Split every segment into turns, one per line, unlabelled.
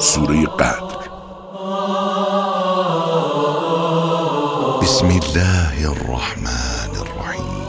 سوره قدر. بسم الله الرحمن الرحیم.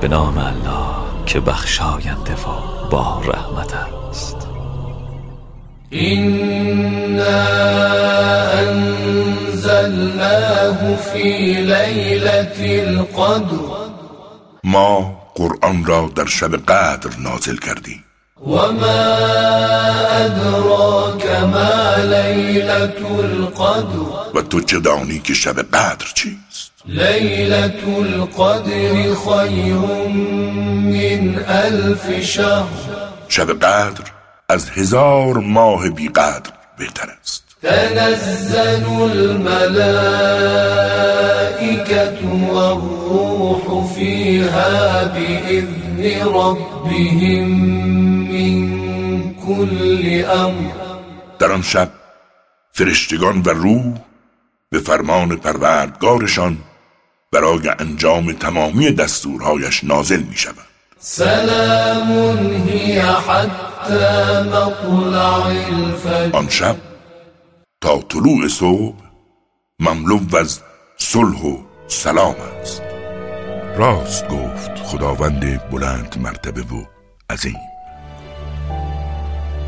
به نام الله که بخشاینده و با رحمت است.
این انزلناه في لیلة القدر.
ما قرآن را در شب قدر نازل کردیم.
و ما ادراک ما ليلة القدر.
و تو چه دانی که شب قدر چیست؟
ليلة القدر خير من ألف شهر.
شب قدر از هزار ماه بی قدر بهتر است.
تنزل الملائكة والروح فيها بإذن ربهم من كل أمر.
در آن شب فرشتگان و روح به فرمان پروردگارشان برای انجام تمامی دستورهایش نازل می شود
سلام هي حتى مطلع الفجر.
آن شب تا طلوع صبح مملو از صلح و سلام است. راست گفت خداوند بلند مرتبه و عظیم.